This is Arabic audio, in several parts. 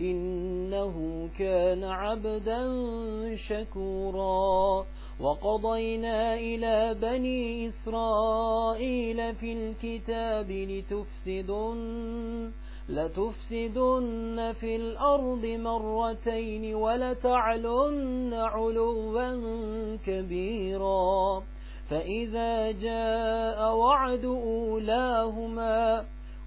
إنه كان عبدا شكورا. وقضينا إلى بني إسرائيل في الكتاب لتفسدن لتفسدن في الأرض مرتين ولتعلن علوا كبيرا. فإذا جاء وعد أولاهما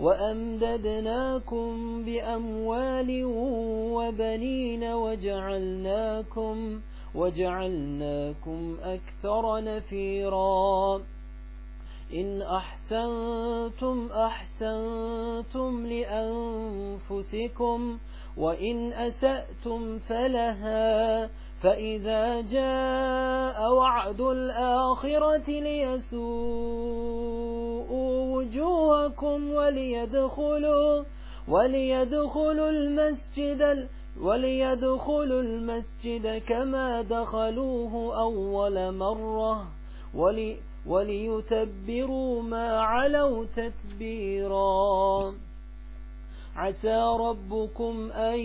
وأمددناكم بأموال وبنين وجعلناكم وجعلناكم أكثر نفيرا. إن أحسنتم أحسنتم لأنفسكم وإن أسأتم فلها. فإذا جاء وعد الآخرة ليسوءوا وجوهكم وليدخلوا وليدخلوا المسجد وليدخلوا المسجد كما دخلوه أول مرة ولي وليتبروا ما علوا تتبيرا. عسى ربكم أن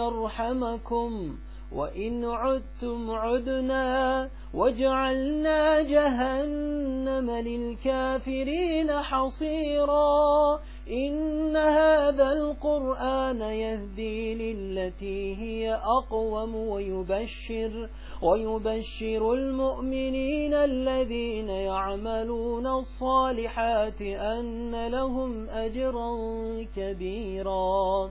يرحمكم. وإن عدتم عدنا وجعلنا جهنم للكافرين حصيرا. إن هذا القرآن يهدي للتي هي أقوم ويبشر ويبشر المؤمنين الذين يعملون الصالحات أن لهم أجرا كبيرا.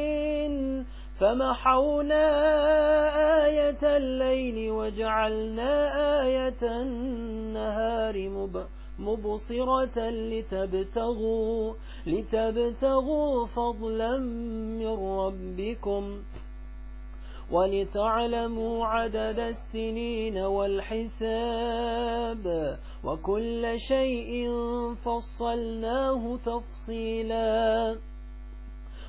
فمحونا آية الليل وجعلنا آية النهار مبصرة لتبتغوا, لتبتغوا فضلا من ربكم. ولتعلموا عدد السنين والحساب وكل شيء فصلناه تفصيلا.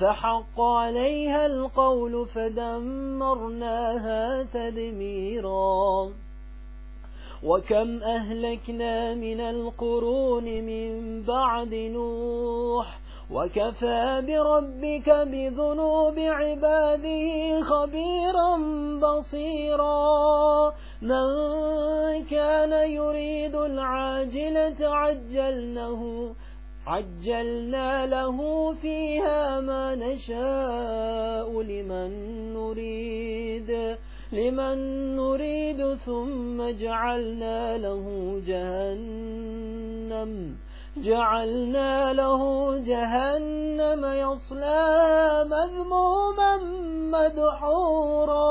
فحق عليها القول فدمرناها تدميرا. وكم أهلكنا من القرون من بعد نوح وكفى بربك بذنوب عباده خبيرا بصيرا. من كان يريد العاجلة عجلنه عجلنا له فيها ما نشاء لمن نريد لمن نريد ثم جعلنا له جهنم جعلنا له جهنم يصلى مذموما مدحورا.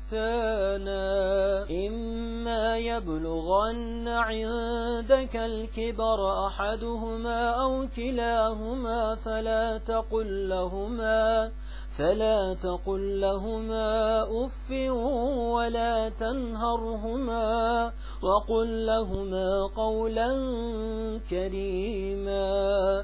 إما يبلغن عندك الكبر أحدهما أو كلاهما فلا تقل لهما فلا تقل لهما أف ولا تنهرهما وقل لهما قولا كريما.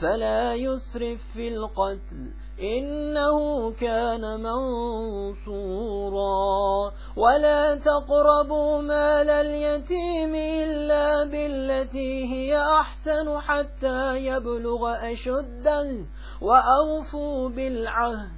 فلا يسرف في القتل. إنه كان منصورا. ولا تقربوا مال اليتيم إلا بالتي هي أحسن حتى يبلغ أشدا وأوفوا بالعهد.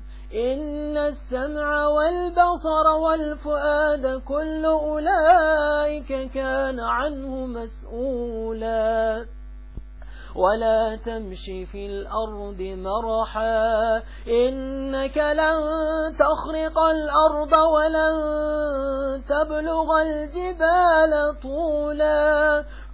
إن السمع والبصر والفؤاد كل أولئك كان عنه مسؤولا ولا تمشي في الأرض مرحا. إنك لن تخرق الأرض ولن تبلغ الجبال طولا.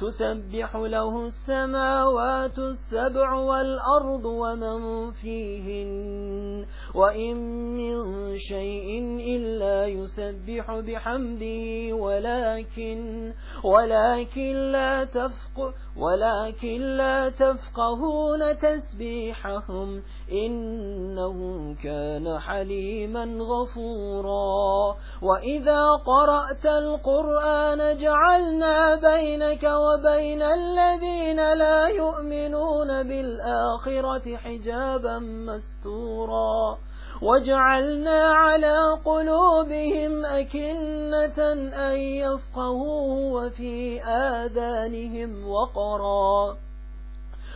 تسبح له السماوات السبع والأرض ومن فيهن وإن من شيء إلا يسبح بحمده ولكن ولكن لا تفق ولكن لا تفقهون تسبيحهم. إنه كان حليما غفورا. وإذا قرأت القرآن جعلنا بينك وبين الذين لا يؤمنون بالآخرة حجابا مستورا. وجعلنا على قلوبهم أكنة أن يفقهوه وفي آذانهم وقرا.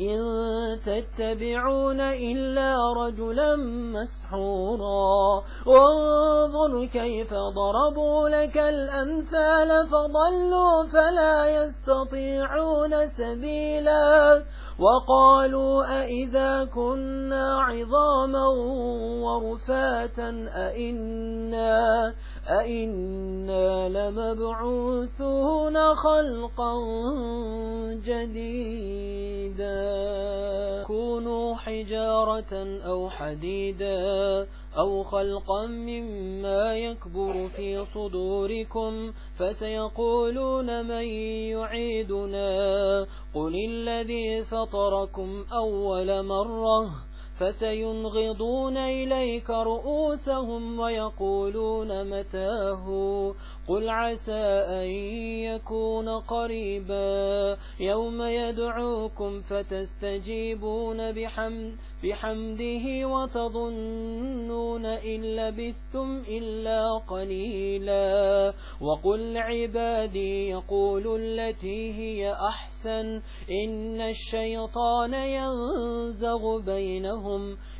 إن تتبعون إلا رجلا مسحورا. وانظر كيف ضربوا لك الأمثال فضلوا فلا يستطيعون سبيلا. وقالوا أئذا كنا عظاما ورفاتا أئنا أئنا لمبعوثون خلقا جديدا. كونوا حجارة أو حديدا أو خلقا مما يكبر في صدوركم فسيقولون من يعيدنا. قل الذي فطركم أول مرة فسينغضون إليك رؤوسهم ويقولون متاه قل عسى أن يكون قريبا يوم يدعوكم فتستجيبون بحمد بحمده وتظنون إن لبثتم إلا قليلا وقل عبادي يقول التي هي أحسن إن الشيطان ينزغ بينهم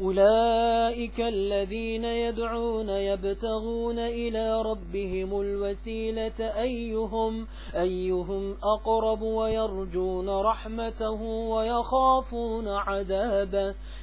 أولئك الذين يدعون يبتغون إلى ربهم الوسيلة أيهم, أيهم أقرب ويرجون رحمته ويخافون عذابه.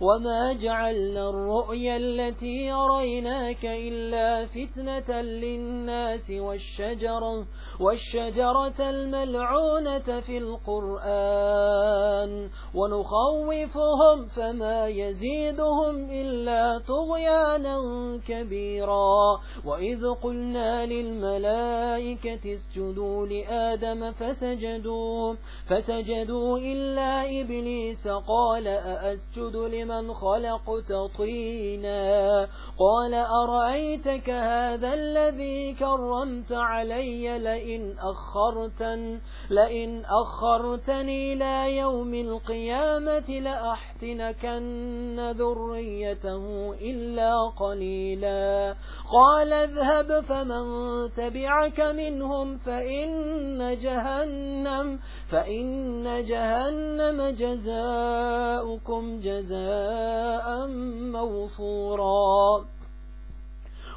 وما جعلنا الرؤيا التي يريناك إلا فتنة للناس والشجرة والشجرة الملعونة في القرآن ونخوفهم فما يزيدهم إلا طغيانا كبيرا وإذ قلنا للملائكة اسجدوا لآدم فسجدوا فسجدوا إلا إبليس قال أأسجد لمن خلقت طينا قال أرأيتك هذا الذي كرمت علي لئن أخرتن لئن أخرتني إلى يوم القيامة لأحتنكن ذريته إلا قليلا قال اذهب فمن تبعك منهم فإن جهنم فإن جهنم جزاؤكم جزاء موفورا.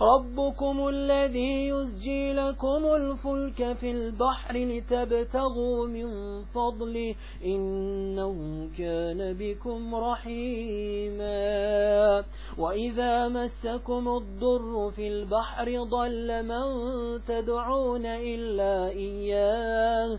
ربكم الذي يسجي لكم الفلك في البحر لتبتغوا من فضله. إنه كان بكم رحيما. وإذا مسكم الضر في البحر ضل من تدعون إلا إياه.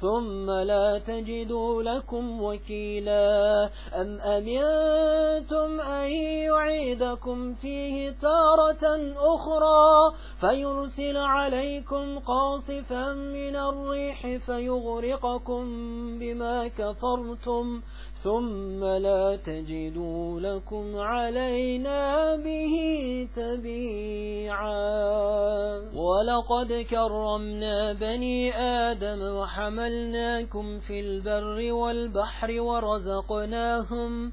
ثم لا تجدوا لكم وكيلا. أم أمنتم أن يعيدكم فيه تارة أخرى فيرسل عليكم قاصفا من الريح فيغرقكم بما كفرتم ثم لا تجدوا لكم علينا به تبيعا ولقد كرمنا بني آدم وحملناكم في البر والبحر ورزقناهم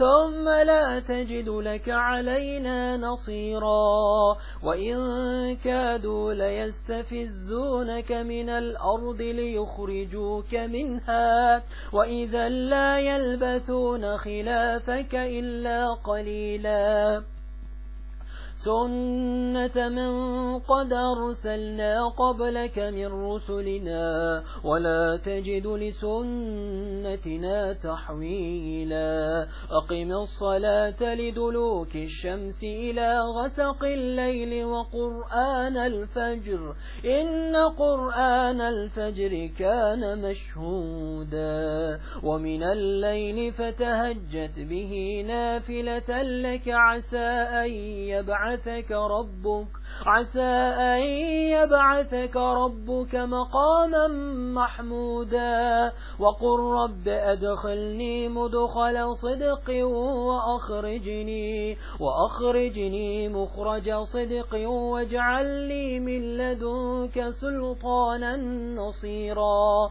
ثم لا تجد لك علينا نصيرا. وإن كادوا ليستفزونك من الأرض ليخرجوك منها. وإذا لا يلبثون خلافك إلا قليلا. سنة من قد أرسلنا قبلك من رسلنا ولا تجد لسنتنا تحويلا أقم الصلاة لدلوك الشمس إلى غسق الليل وقرآن الفجر إن قرآن الفجر كان مشهودا ومن الليل فتهجت به نافلة لك عسى أن يبعث يبعثك ربك. عسى أن يبعثك ربك مقاما محمودا. وقل رب أدخلني مدخل صدق وأخرجني وأخرجني مخرج صدق واجعل لي من لدنك سلطانا نصيرا.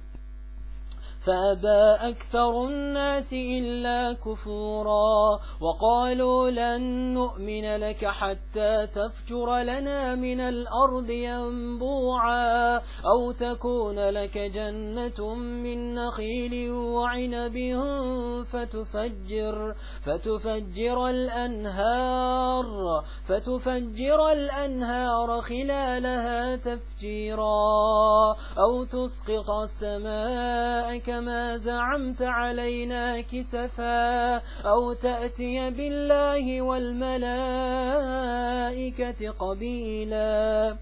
فأبى أكثر الناس إلا كفورا وقالوا لن نؤمن لك حتى تفجر لنا من الأرض ينبوعا أو تكون لك جنة من نخيل وعنب فتفجر فتفجر الأنهار فتفجر الأنهار خلالها تفجيرا أو تسقط السماء كما زعمت علينا كسفا أو تأتي بالله والملائكة قبيلا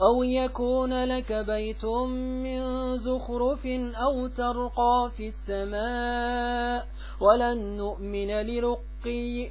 أو يكون لك بيت من زخرف أو ترقى في السماء ولن نؤمن لرقي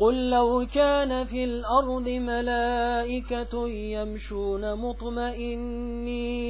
قل لو كان في الأرض ملائكة يمشون مطمئنين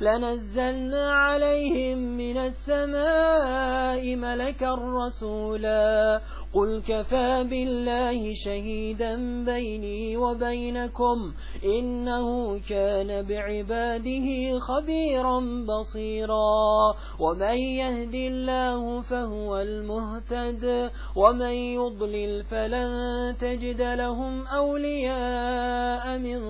لنزلنا عليهم من السماء ملكا رسولا قل كفى بالله شهيدا بيني وبينكم إنه كان بعباده خبيرا بصيرا ومن يهد الله فهو المهتد ومن يضلل فلن تجد لهم أولياء من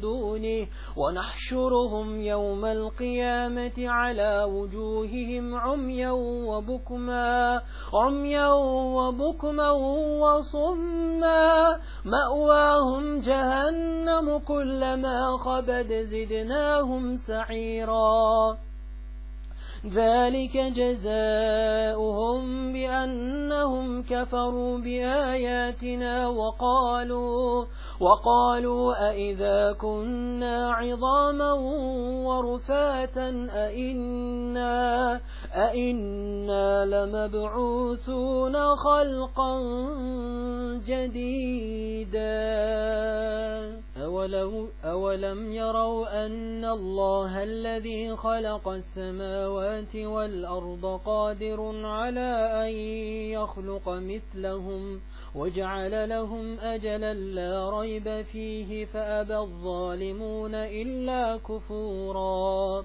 دونه. ونحشرهم يوم القيامة على وجوههم عميا وبكما عميا وبكما وصما. مأواهم جهنم كلما خبد زدناهم سعيرا. ذلك جزاؤهم بأنهم كفروا بآياتنا وقالوا وقالوا أئذا كنا عظاما ورفاتا أئنا, أئنا لمبعوثون خلقا جديدا. أولو أولم يروا أن الله الذي خلق السماوات والأرض قادر على أن يخلق مثلهم وجعل لهم أجلا لا ريب فيه فأبى الظالمون إلا كفورا.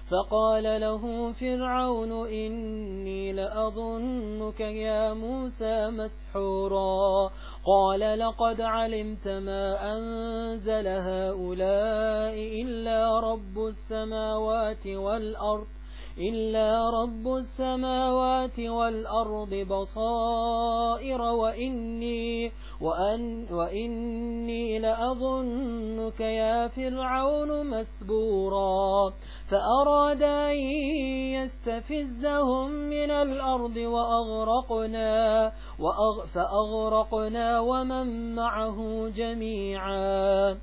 فقال له فرعون إني لأظنك يا موسى مسحورا. قال لقد علمت ما أنزل هؤلاء إلا رب السماوات والأرض إلا رب السماوات والأرض بصائر وإني, وأن وإني لأظنك يا فرعون مثبورا فأراد أن يستفزهم من الأرض وأغرقنا, وأغ فأغرقنا ومن معه جميعا.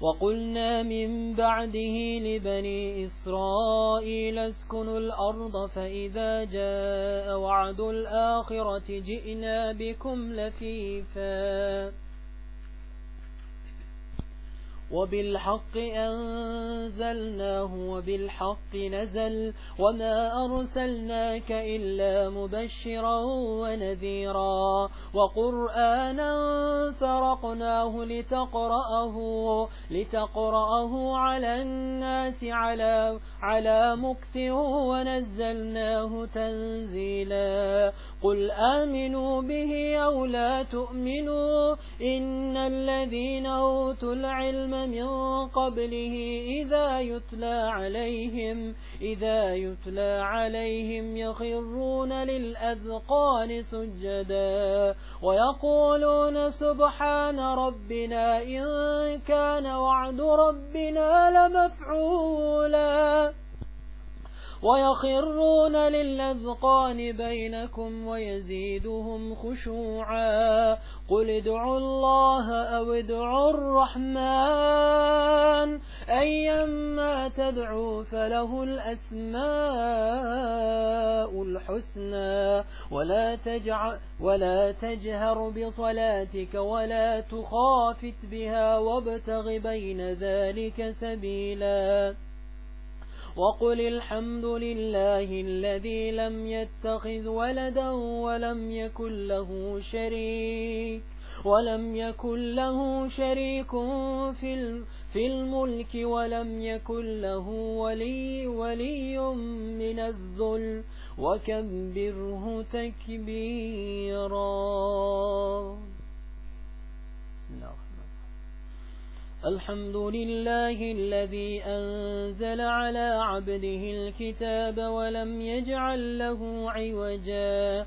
وقلنا من بعده لبني إسرائيل اسكنوا الأرض فإذا جاء وعد الآخرة جئنا بكم لفيفا. وبالحق أنزلناه وبالحق نزل وما أرسلناك إلا مبشرا ونذيرا وقرآنا فرقناه لتقرأه, لتقرأه على الناس على, على مكث ونزلناه تنزيلا قل آمنوا به أو لا تؤمنوا إن الذين أوتوا العلم من قبله إذا يتلى عليهم إذا يتلى عليهم يخرون للأذقان سجدا ويقولون سبحان ربنا إن كان وعد ربنا لمفعولا. ويخرون للأذقان بينكم ويزيدهم خشوعا. قل ادعوا الله أو ادعوا الرحمن. أيما تدعوا فله الأسماء الحسنى. ولا, تجع ولا تجهر بصلاتك ولا تخافت بها وابتغ بين ذلك سبيلا. وقل الحمد لله الذي لم يتخذ ولدا ولم يكن له شريك ولم يكن له شريك في في الملك ولم يكن له ولي ولي من الذل. وكبره تكبيرا بسم الله الحمد لله الذي أنزل على عبده الكتاب ولم يجعل له عوجا.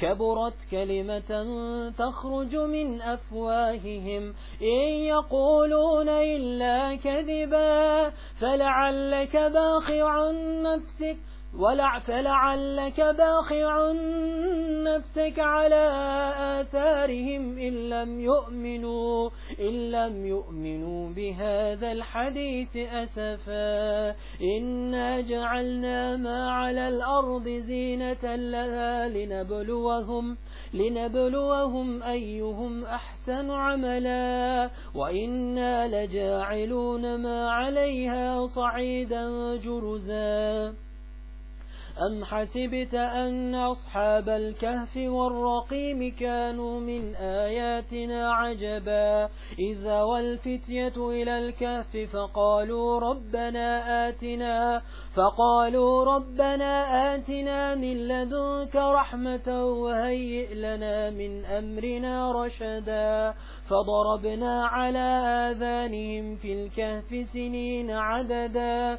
كبرت كلمة تخرج من أفواههم. إن يقولون إلا كذبا فلعلك باخع نفسك ولع فلعلك باخع نفسك على آثارهم إن لم يؤمنوا. إن لم يؤمنوا بهذا الحديث أسفا إنا جعلنا ما على الأرض زينة لها لنبلوهم لنبلوهم أيهم أحسن عملا وإنا لجاعلون ما عليها صعيدا جرزا أم حسبت أن أصحاب الكهف والرقيم كانوا من آياتنا عجبا إذا والفتية إلى الكهف فقالوا ربنا آتنا فقالوا ربنا آتنا من لدنك رحمة وهيئ لنا من أمرنا رشدا فضربنا على آذانهم في الكهف سنين عددا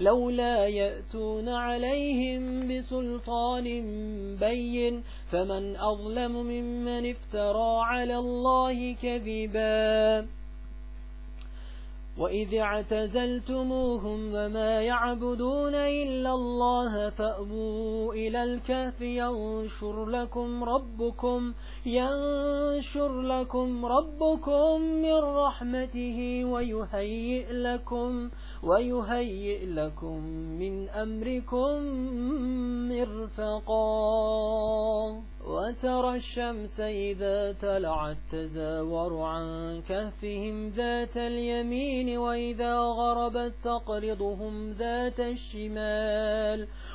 لولا يأتون عليهم بسلطان بين فمن أظلم ممن افترى على الله كذبا وإذ اعتزلتموهم وما يعبدون إلا الله فأبوا إلى الكهف ينشر لكم ربكم ينشر لكم ربكم من رحمته ويهيئ لكم ويهيئ لكم من أمركم مرفقا. وترى الشمس إذا تلعت تزاور عن كهفهم ذات اليمين وإذا غربت تقرضهم ذات الشمال.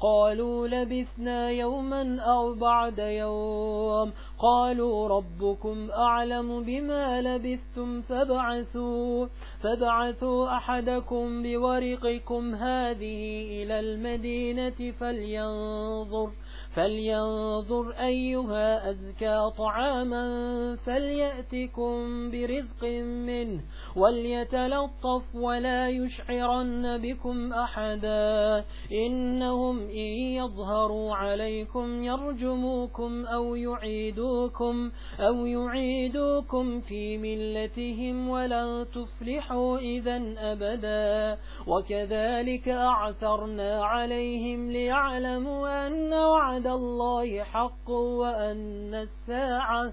قالوا لبثنا يوما أو بعد يوم. قالوا ربكم أعلم بما لبثتم فابعثوا فابعثوا أحدكم بورقكم هذه إلى المدينة فلينظر فلينظر أيها أزكى طعاما فليأتكم برزق منه. وليتلطف ولا يشعرن بكم أحدا إنهم إن يظهروا عليكم يرجموكم أو يعيدوكم أو يعيدوكم في ملتهم ولن تفلحوا إذا أبدا وكذلك أعثرنا عليهم ليعلموا أن وعد الله حق وأن الساعة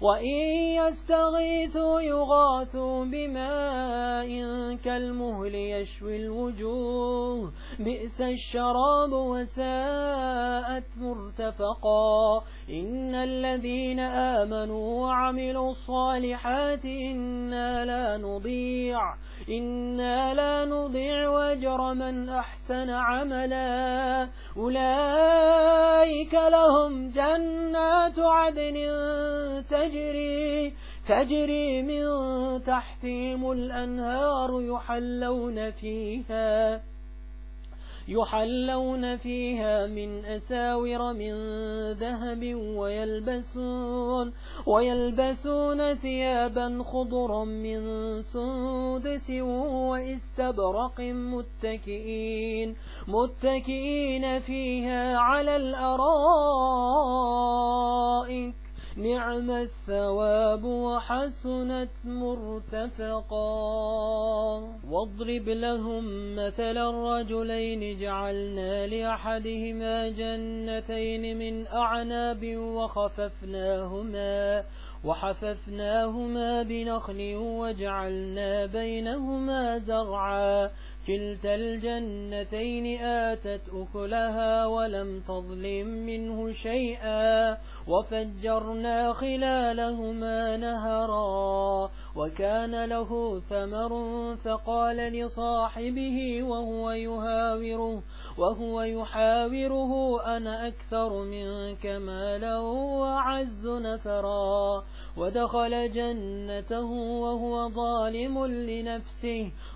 وإن يستغيثوا يغاثوا بماء كالمهل يشوي الوجوه. بئس الشراب وساءت مرتفقا. إن الذين آمنوا وعملوا الصالحات إنا لا نضيع. إنا لا نضيع وجر من أحسن عملا أولئك لهم جنات عدن تجري تجري من تحتهم الأنهار يحلون فيها يحلون فيها من أساور من ذهب ويلبسون, ويلبسون ثيابا خضرا من سندس واستبرق متكئين متكئين فيها على الأرائك. نعم الثواب وحسنت مرتفقا. واضرب لهم مثل الرجلين جعلنا لأحدهما جنتين من أعناب وخففناهما وحففناهما بنخل وجعلنا بينهما زرعا. كلتا الجنتين آتت أكلها ولم تظلم منه شيئا وفجرنا خلالهما نهرا وكان له ثمر فقال لصاحبه وهو يهاوره وهو يحاوره أنا أكثر منك مالا وعز نفرا ودخل جنته وهو ظالم لنفسه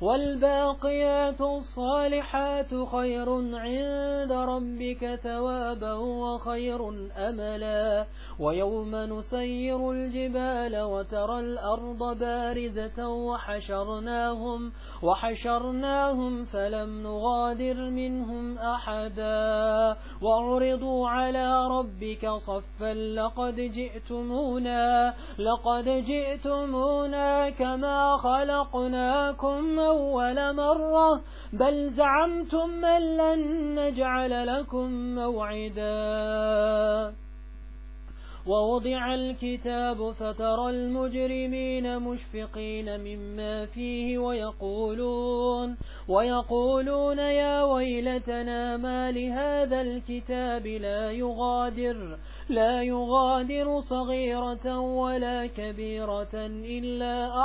والباقيات الصالحات خير عند ربك ثوابا وخير أملا. ويوم نسير الجبال وترى الأرض بارزة وحشرناهم وحشرناهم فلم نغادر منهم أحدا. وعرضوا على ربك صفا لقد جئتمونا لقد جئتمونا كما خلقناكم أول مرة بل زعمتم أن لن نجعل لكم موعدا. ووضع الكتاب فترى المجرمين مشفقين مما فيه ويقولون ويقولون يا ويلتنا ما لهذا الكتاب لا يغادر لا يغادر صغيرة ولا كبيرة إلا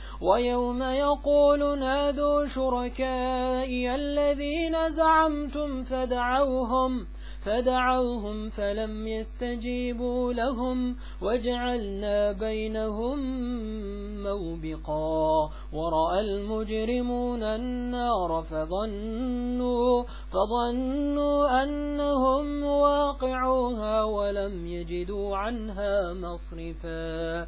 ويوم يقول نادوا شركائي الذين زعمتم فدعوهم فدعوهم فلم يستجيبوا لهم وجعلنا بينهم موبقا ورأى المجرمون النار فظنوا, فظنوا أنهم واقعوها ولم يجدوا عنها مصرفا.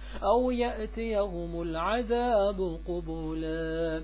أو يأتيهم العذاب قبولا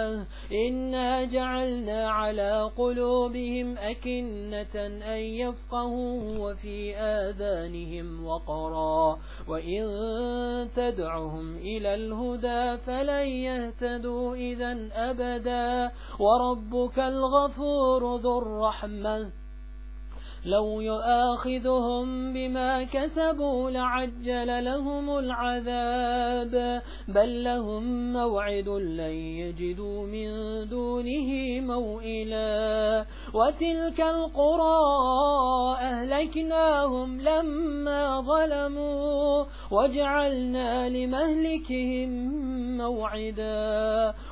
إنا جعلنا على قلوبهم أكنة أن يفقهوا وفي آذانهم وقرا وإن تدعهم إلى الهدى فلن يهتدوا إذا أبدا وربك الغفور ذو الرحمة لو يؤاخذهم بما كسبوا لعجل لهم العذاب. بل لهم موعد لن يجدوا من دونه موئلا. وتلك القرى أهلكناهم لما ظلموا وجعلنا لمهلكهم موعدا.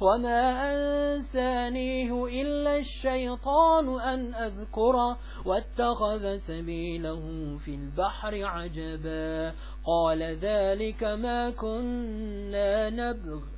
وما أنسانيه إلا الشيطان أن أذكره واتخذ سبيله في البحر عجبا قال ذلك ما كنا نبغ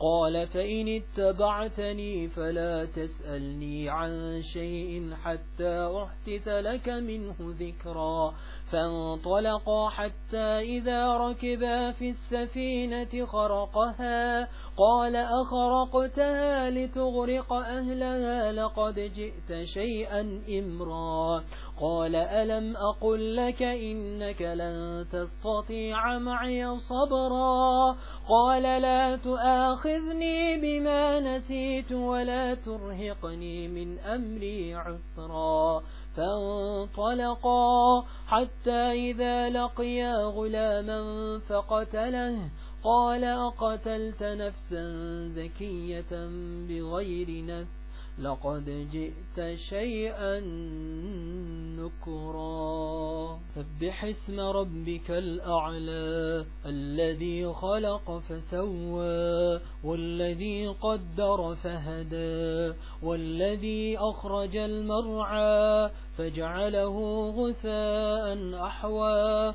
قال فإن اتبعتني فلا تسألني عن شيء حتى أحتث لك منه ذكرا فانطلقا حتى إذا ركبا في السفينة خرقها. قال أخرقتها لتغرق أهلها لقد جئت شيئا إمرا. قال ألم أقل لك إنك لن تستطيع معي صبرا؟ قال لا تآخذني بما نسيت ولا ترهقني من أمري عسرا. فانطلقا حتى إذا لقيا غلاما فقتله. قال أقتلت نفسا زكية بغير نفس؟ لقد جئت شيئا نكرا. سبح اسم ربك الأعلى الذي خلق فسوى والذي قدر فهدى والذي أخرج المرعى فجعله غثاء أحوى.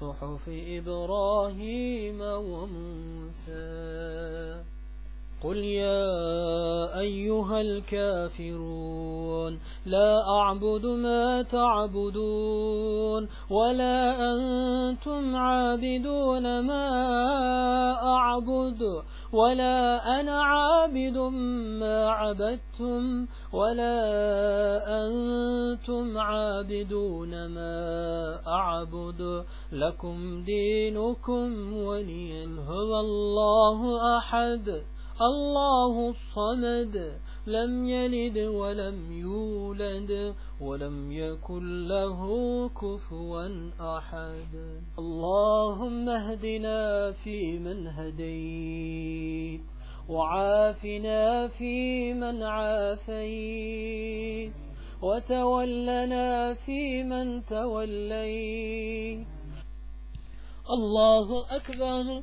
صحف إبراهيم وموسى. قل يا أيها الكافرون لا أعبد ما تعبدون ولا أنتم عابدون ما أعبد. ولا أنا عابد ما عبدتم ولا أنتم عابدون ما أعبد لكم دينكم ولي هو الله أحد الله الصمد لم يلد ولم يولد ولم يكن له كفوا أحد. اللهم اهدنا فيمن هديت وعافنا فيمن عافيت وتولنا فيمن توليت. الله أكبر.